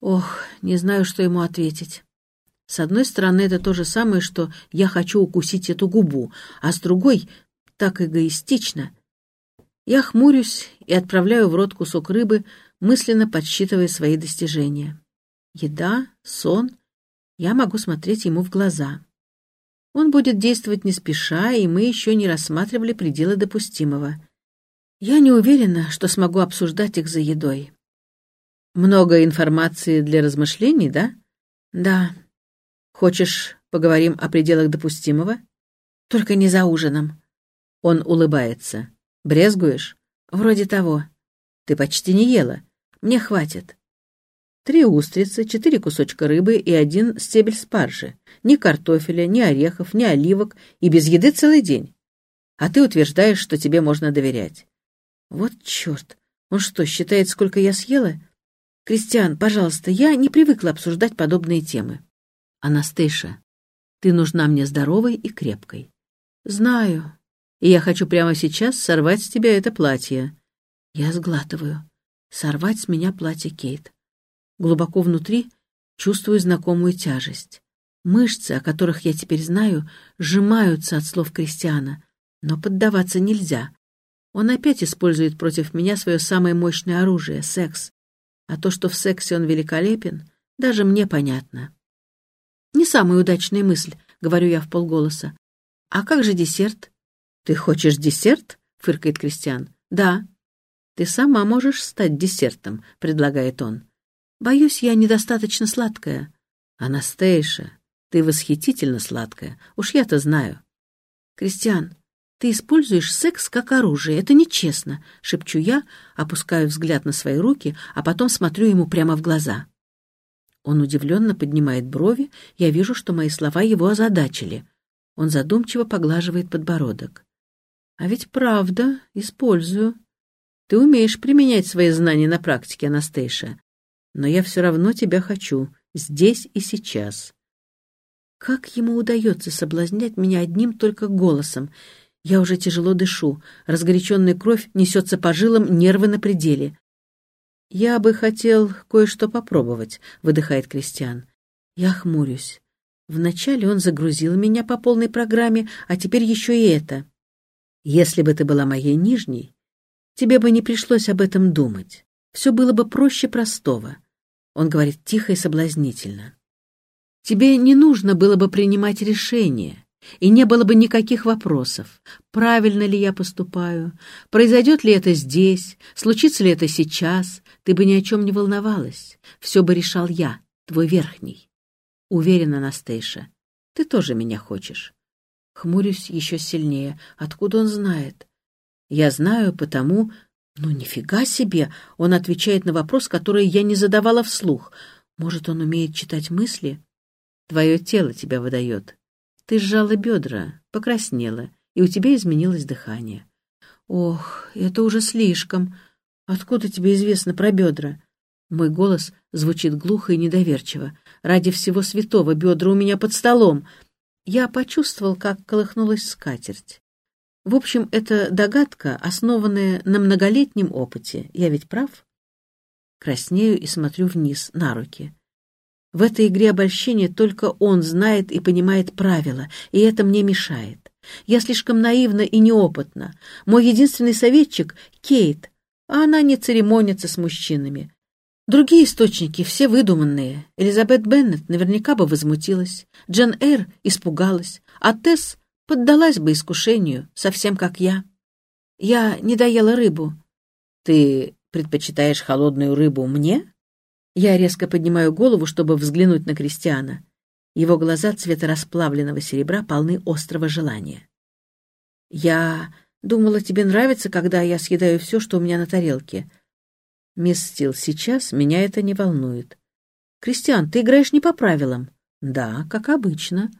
Ох, не знаю, что ему ответить. С одной стороны, это то же самое, что я хочу укусить эту губу, а с другой — так эгоистично. Я хмурюсь и отправляю в рот кусок рыбы, мысленно подсчитывая свои достижения. Еда, сон. Я могу смотреть ему в глаза. Он будет действовать не спеша, и мы еще не рассматривали пределы допустимого. Я не уверена, что смогу обсуждать их за едой. Много информации для размышлений, да? Да. Хочешь, поговорим о пределах допустимого? Только не за ужином. Он улыбается. Брезгуешь? Вроде того. Ты почти не ела. Мне хватит. Три устрицы, четыре кусочка рыбы и один стебель спаржи. Ни картофеля, ни орехов, ни оливок. И без еды целый день. А ты утверждаешь, что тебе можно доверять. Вот черт. Он что, считает, сколько я съела? Кристиан, пожалуйста, я не привыкла обсуждать подобные темы. Анастейша, ты нужна мне здоровой и крепкой. Знаю. И я хочу прямо сейчас сорвать с тебя это платье. Я сглатываю. Сорвать с меня платье Кейт. Глубоко внутри чувствую знакомую тяжесть. Мышцы, о которых я теперь знаю, сжимаются от слов Кристиана. Но поддаваться нельзя. Он опять использует против меня свое самое мощное оружие — секс. А то, что в сексе он великолепен, даже мне понятно. Не самая удачная мысль, говорю я в полголоса. А как же десерт? Ты хочешь десерт? фыркает Кристиан. Да. Ты сама можешь стать десертом, предлагает он. Боюсь, я недостаточно сладкая. Анастейша, ты восхитительно сладкая. Уж я-то знаю. Кристиан, «Ты используешь секс как оружие. Это нечестно», — шепчу я, опускаю взгляд на свои руки, а потом смотрю ему прямо в глаза. Он удивленно поднимает брови, я вижу, что мои слова его озадачили. Он задумчиво поглаживает подбородок. «А ведь правда, использую. Ты умеешь применять свои знания на практике, Анастейша. Но я все равно тебя хочу, здесь и сейчас». Как ему удается соблазнять меня одним только голосом? Я уже тяжело дышу, разгоряченная кровь несется по жилам, нервы на пределе. «Я бы хотел кое-что попробовать», — выдыхает Кристиан. Я хмурюсь. Вначале он загрузил меня по полной программе, а теперь еще и это. Если бы ты была моей нижней, тебе бы не пришлось об этом думать. Все было бы проще простого. Он говорит тихо и соблазнительно. Тебе не нужно было бы принимать решение и не было бы никаких вопросов, правильно ли я поступаю, произойдет ли это здесь, случится ли это сейчас, ты бы ни о чем не волновалась, все бы решал я, твой верхний. Уверена, Настейша, ты тоже меня хочешь. Хмурюсь еще сильнее. Откуда он знает? Я знаю, потому... Ну, нифига себе! Он отвечает на вопрос, который я не задавала вслух. Может, он умеет читать мысли? Твое тело тебя выдает. Ты сжала бедра, покраснела, и у тебя изменилось дыхание. Ох, это уже слишком. Откуда тебе известно про бедра? Мой голос звучит глухо и недоверчиво. Ради всего святого бедра у меня под столом. Я почувствовал, как колыхнулась скатерть. В общем, это догадка, основанная на многолетнем опыте. Я ведь прав? Краснею и смотрю вниз, на руки. В этой игре обольщения только он знает и понимает правила, и это мне мешает. Я слишком наивна и неопытна. Мой единственный советчик — Кейт, а она не церемонится с мужчинами. Другие источники все выдуманные. Элизабет Беннет наверняка бы возмутилась, Джен Эйр испугалась, а Тесс поддалась бы искушению, совсем как я. Я не доела рыбу. Ты предпочитаешь холодную рыбу мне? Я резко поднимаю голову, чтобы взглянуть на Кристиана. Его глаза цвета расплавленного серебра полны острого желания. «Я думала, тебе нравится, когда я съедаю все, что у меня на тарелке». «Мисс Стил, сейчас меня это не волнует». «Кристиан, ты играешь не по правилам». «Да, как обычно».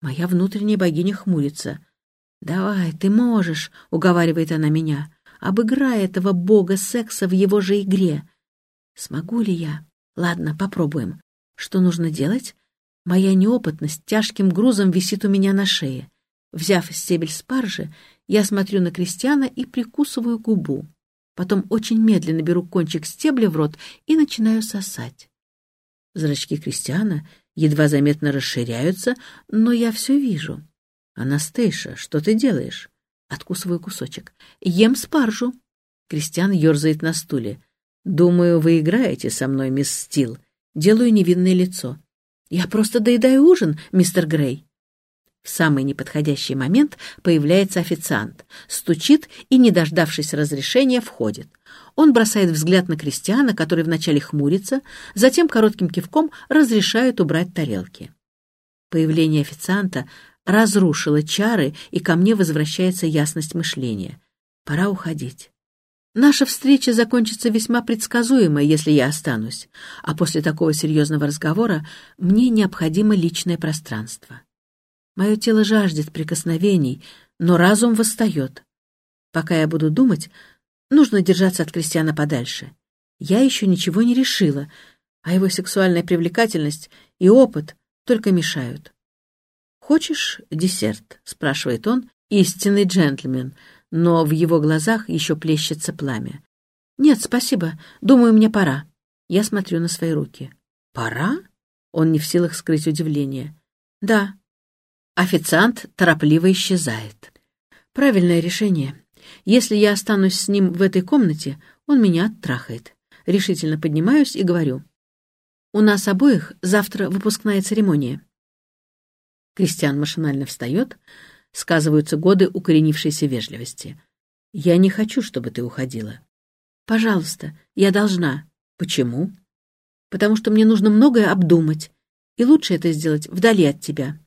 Моя внутренняя богиня хмурится. «Давай, ты можешь», — уговаривает она меня. «Обыграй этого бога секса в его же игре». «Смогу ли я?» Ладно, попробуем. Что нужно делать? Моя неопытность тяжким грузом висит у меня на шее. Взяв стебель спаржи, я смотрю на Кристиана и прикусываю губу. Потом очень медленно беру кончик стебля в рот и начинаю сосать. Зрачки Кристиана едва заметно расширяются, но я все вижу. «Анастейша, что ты делаешь?» Откусываю кусочек. «Ем спаржу». Кристиан ерзает на стуле. «Думаю, вы играете со мной, мисс Стил». Делаю невинное лицо. «Я просто доедаю ужин, мистер Грей». В самый неподходящий момент появляется официант, стучит и, не дождавшись разрешения, входит. Он бросает взгляд на Кристиана, который вначале хмурится, затем коротким кивком разрешает убрать тарелки. Появление официанта разрушило чары, и ко мне возвращается ясность мышления. Пора уходить. Наша встреча закончится весьма предсказуемо, если я останусь, а после такого серьезного разговора мне необходимо личное пространство. Мое тело жаждет прикосновений, но разум восстает. Пока я буду думать, нужно держаться от Кристиана подальше. Я еще ничего не решила, а его сексуальная привлекательность и опыт только мешают. «Хочешь десерт?» — спрашивает он, истинный джентльмен, но в его глазах еще плещется пламя. «Нет, спасибо. Думаю, мне пора». Я смотрю на свои руки. «Пора?» Он не в силах скрыть удивление. «Да, Официант торопливо исчезает. Правильное решение. Если я останусь с ним в этой комнате, он меня оттрахает. Решительно поднимаюсь и говорю. У нас обоих завтра выпускная церемония. Кристиан машинально встает, сказываются годы укоренившейся вежливости. Я не хочу, чтобы ты уходила. Пожалуйста, я должна. Почему? Потому что мне нужно многое обдумать, и лучше это сделать вдали от тебя.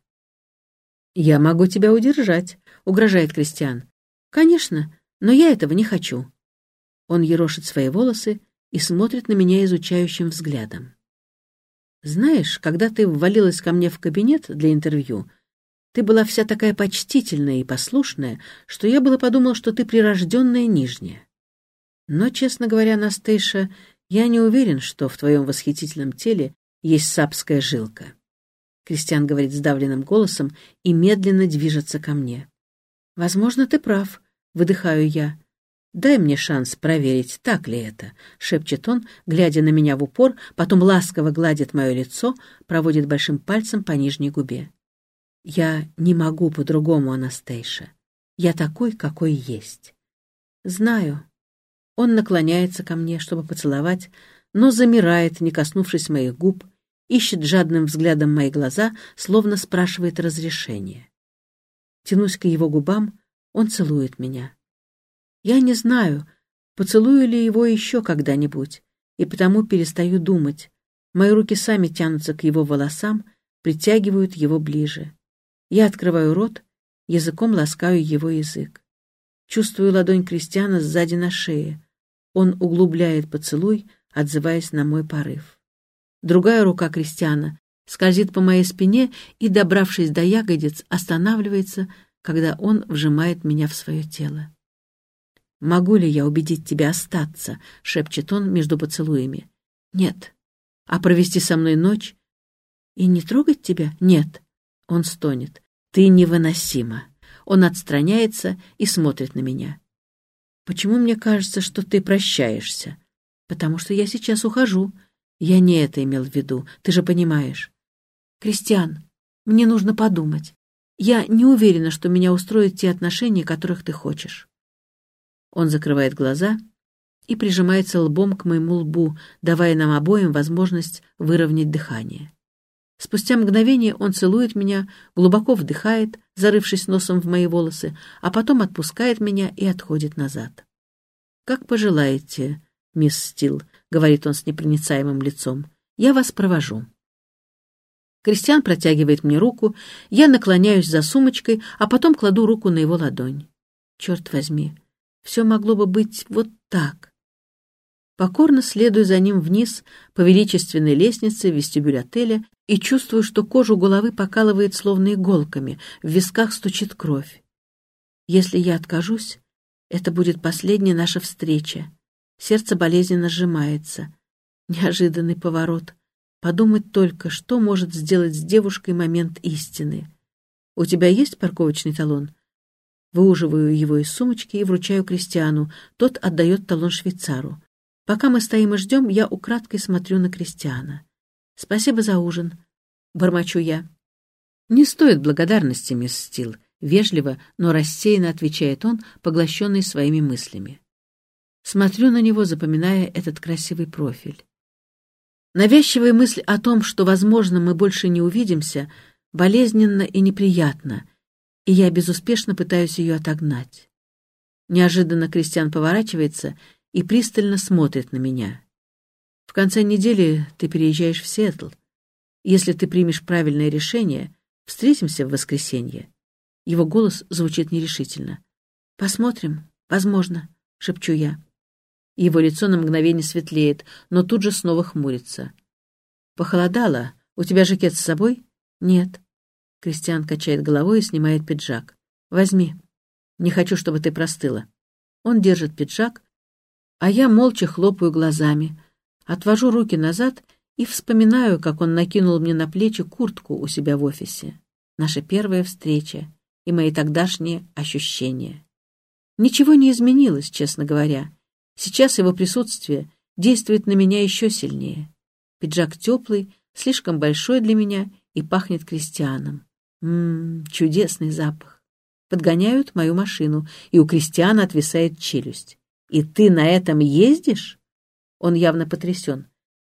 «Я могу тебя удержать», — угрожает Кристиан. «Конечно, но я этого не хочу». Он ерошит свои волосы и смотрит на меня изучающим взглядом. «Знаешь, когда ты ввалилась ко мне в кабинет для интервью, ты была вся такая почтительная и послушная, что я было подумал, что ты прирожденная нижняя. Но, честно говоря, Настейша, я не уверен, что в твоем восхитительном теле есть сапская жилка». Кристиан говорит сдавленным голосом и медленно движется ко мне. «Возможно, ты прав», — выдыхаю я. «Дай мне шанс проверить, так ли это», — шепчет он, глядя на меня в упор, потом ласково гладит мое лицо, проводит большим пальцем по нижней губе. «Я не могу по-другому, Анастейша. Я такой, какой есть». «Знаю». Он наклоняется ко мне, чтобы поцеловать, но замирает, не коснувшись моих губ, ищет жадным взглядом мои глаза, словно спрашивает разрешения. Тянусь к его губам, он целует меня. Я не знаю, поцелую ли его еще когда-нибудь, и потому перестаю думать. Мои руки сами тянутся к его волосам, притягивают его ближе. Я открываю рот, языком ласкаю его язык. Чувствую ладонь Кристиана сзади на шее. Он углубляет поцелуй, отзываясь на мой порыв. Другая рука Кристиана скользит по моей спине и, добравшись до ягодиц, останавливается, когда он вжимает меня в свое тело. «Могу ли я убедить тебя остаться?» — шепчет он между поцелуями. «Нет». «А провести со мной ночь?» «И не трогать тебя?» «Нет». Он стонет. «Ты невыносима». Он отстраняется и смотрит на меня. «Почему мне кажется, что ты прощаешься?» «Потому что я сейчас ухожу», я не это имел в виду, ты же понимаешь. Кристиан, мне нужно подумать. Я не уверена, что меня устроят те отношения, которых ты хочешь. Он закрывает глаза и прижимается лбом к моему лбу, давая нам обоим возможность выровнять дыхание. Спустя мгновение он целует меня, глубоко вдыхает, зарывшись носом в мои волосы, а потом отпускает меня и отходит назад. «Как пожелаете, мисс Стил», — говорит он с непроницаемым лицом. «Я вас провожу». Кристиан протягивает мне руку, я наклоняюсь за сумочкой, а потом кладу руку на его ладонь. Черт возьми, все могло бы быть вот так. Покорно следую за ним вниз по величественной лестнице в вестибюль отеля и чувствую, что кожу головы покалывает словно иголками, в висках стучит кровь. Если я откажусь, это будет последняя наша встреча. Сердце болезненно сжимается. Неожиданный поворот. Подумать только, что может сделать с девушкой момент истины. «У тебя есть парковочный талон?» Выуживаю его из сумочки и вручаю Кристиану. Тот отдает талон швейцару. Пока мы стоим и ждем, я украдкой смотрю на Кристиана. Спасибо за ужин. Бормочу я. Не стоит благодарности, мисс Стил. Вежливо, но рассеянно отвечает он, поглощенный своими мыслями. Смотрю на него, запоминая этот красивый профиль. Навязчивая мысль о том, что, возможно, мы больше не увидимся, болезненно и неприятно, и я безуспешно пытаюсь ее отогнать. Неожиданно Кристиан поворачивается и пристально смотрит на меня. В конце недели ты переезжаешь в Сиэтл. Если ты примешь правильное решение, встретимся в воскресенье. Его голос звучит нерешительно. Посмотрим, возможно, шепчу я. Его лицо на мгновение светлеет, но тут же снова хмурится. «Похолодало. У тебя жакет с собой?» «Нет». Кристиан качает головой и снимает пиджак. «Возьми. Не хочу, чтобы ты простыла». Он держит пиджак, а я молча хлопаю глазами, отвожу руки назад и вспоминаю, как он накинул мне на плечи куртку у себя в офисе. Наша первая встреча и мои тогдашние ощущения. Ничего не изменилось, честно говоря. Сейчас его присутствие действует на меня еще сильнее. Пиджак теплый, слишком большой для меня и пахнет крестьяном. Ммм, чудесный запах. Подгоняют мою машину, и у крестьяна отвисает челюсть. «И ты на этом ездишь?» Он явно потрясен.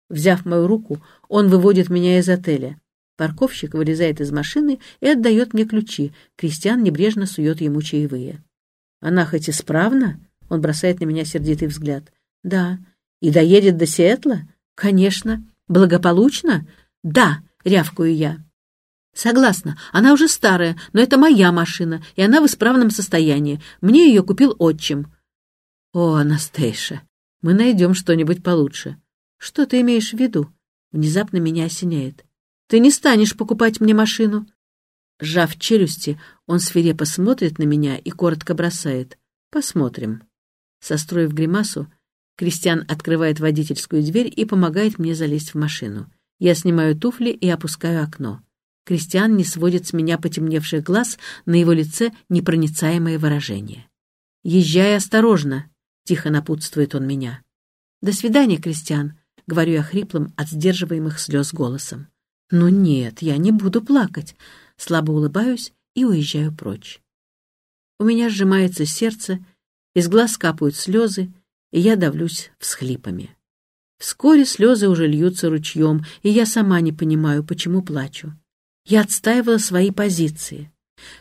Взяв мою руку, он выводит меня из отеля. Парковщик вылезает из машины и отдает мне ключи. Кристиан небрежно сует ему чаевые. «Она хоть исправна?» Он бросает на меня сердитый взгляд. «Да». «И доедет до Сиэтла?» «Конечно». «Благополучно?» «Да», — рявкаю я. «Согласна. Она уже старая, но это моя машина, и она в исправном состоянии. Мне ее купил отчим». «О, Анастейша, мы найдем что-нибудь получше». «Что ты имеешь в виду?» Внезапно меня осеняет. «Ты не станешь покупать мне машину». Сжав челюсти, он свирепо смотрит на меня и коротко бросает. «Посмотрим». Состроив гримасу, Кристиан открывает водительскую дверь и помогает мне залезть в машину. Я снимаю туфли и опускаю окно. Кристиан не сводит с меня потемневших глаз, на его лице непроницаемое выражение. «Езжай осторожно», — тихо напутствует он меня. «До свидания, Кристиан», — говорю я хриплым от сдерживаемых слез голосом. «Ну нет, я не буду плакать», — слабо улыбаюсь и уезжаю прочь. У меня сжимается сердце, из глаз капают слезы, и я давлюсь всхлипами. Вскоре слезы уже льются ручьем, и я сама не понимаю, почему плачу. Я отстаивала свои позиции.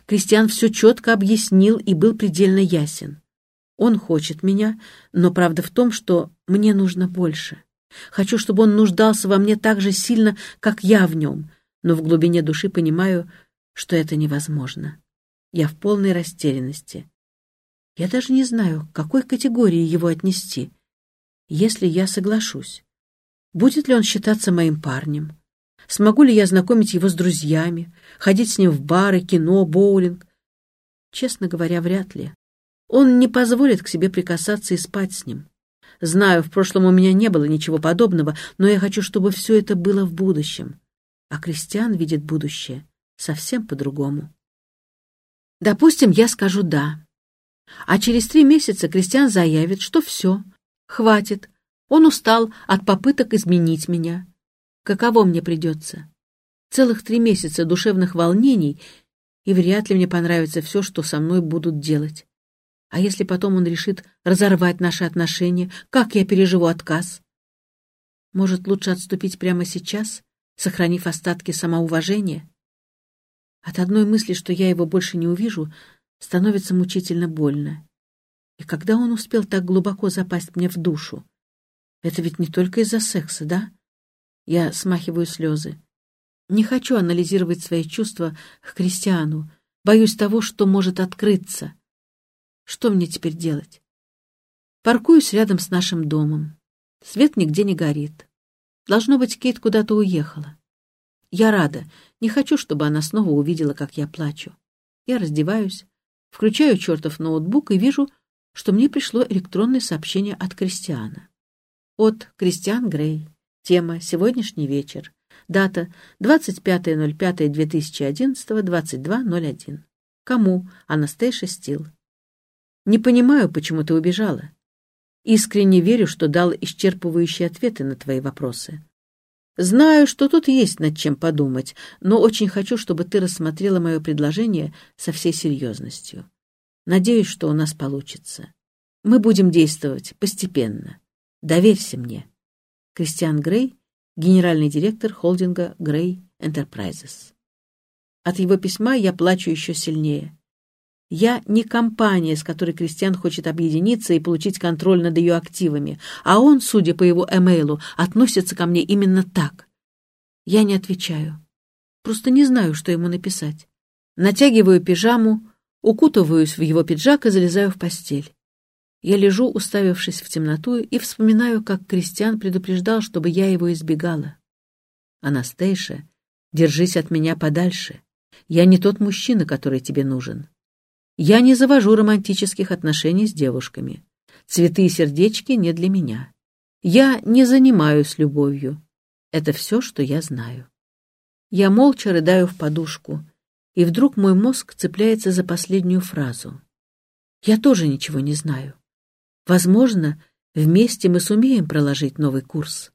Кристиан все четко объяснил и был предельно ясен. Он хочет меня, но правда в том, что мне нужно больше. Хочу, чтобы он нуждался во мне так же сильно, как я в нем, но в глубине души понимаю, что это невозможно. Я в полной растерянности. Я даже не знаю, к какой категории его отнести. Если я соглашусь, будет ли он считаться моим парнем? Смогу ли я знакомить его с друзьями, ходить с ним в бары, кино, боулинг? Честно говоря, вряд ли. Он не позволит к себе прикасаться и спать с ним. Знаю, в прошлом у меня не было ничего подобного, но я хочу, чтобы все это было в будущем. А Кристиан видит будущее совсем по-другому. Допустим, я скажу «да». А через три месяца Кристиан заявит, что все, хватит, он устал от попыток изменить меня. Каково мне придется? Целых три месяца душевных волнений, и вряд ли мне понравится все, что со мной будут делать. А если потом он решит разорвать наши отношения, как я переживу отказ? Может, лучше отступить прямо сейчас, сохранив остатки самоуважения? От одной мысли, что я его больше не увижу, становится мучительно больно. И когда он успел так глубоко запасть мне в душу? Это ведь не только из-за секса, да? Я смахиваю слезы. Не хочу анализировать свои чувства к Кристиану. Боюсь того, что может открыться. Что мне теперь делать? Паркуюсь рядом с нашим домом. Свет нигде не горит. Должно быть, Кейт куда-то уехала. Я рада. Не хочу, чтобы она снова увидела, как я плачу. Я раздеваюсь, Включаю чертов ноутбук и вижу, что мне пришло электронное сообщение от Кристиана. От Кристиан Грей. Тема «Сегодняшний вечер». Дата 25.05.2011, 22.01. Кому? Анастейша Стил. Не понимаю, почему ты убежала. Искренне верю, что дал исчерпывающие ответы на твои вопросы. Знаю, что тут есть над чем подумать, но очень хочу, чтобы ты рассмотрела мое предложение со всей серьезностью. Надеюсь, что у нас получится. Мы будем действовать постепенно. Доверься мне. Кристиан Грей, генеральный директор холдинга Грей Enterprises. От его письма я плачу еще сильнее. Я не компания, с которой Кристиан хочет объединиться и получить контроль над ее активами, а он, судя по его эмейлу, относится ко мне именно так. Я не отвечаю. Просто не знаю, что ему написать. Натягиваю пижаму, укутываюсь в его пиджак и залезаю в постель. Я лежу, уставившись в темноту, и вспоминаю, как Кристиан предупреждал, чтобы я его избегала. «Анастейша, держись от меня подальше. Я не тот мужчина, который тебе нужен. Я не завожу романтических отношений с девушками. Цветы и сердечки не для меня. Я не занимаюсь любовью. Это все, что я знаю. Я молча рыдаю в подушку, и вдруг мой мозг цепляется за последнюю фразу. Я тоже ничего не знаю. Возможно, вместе мы сумеем проложить новый курс.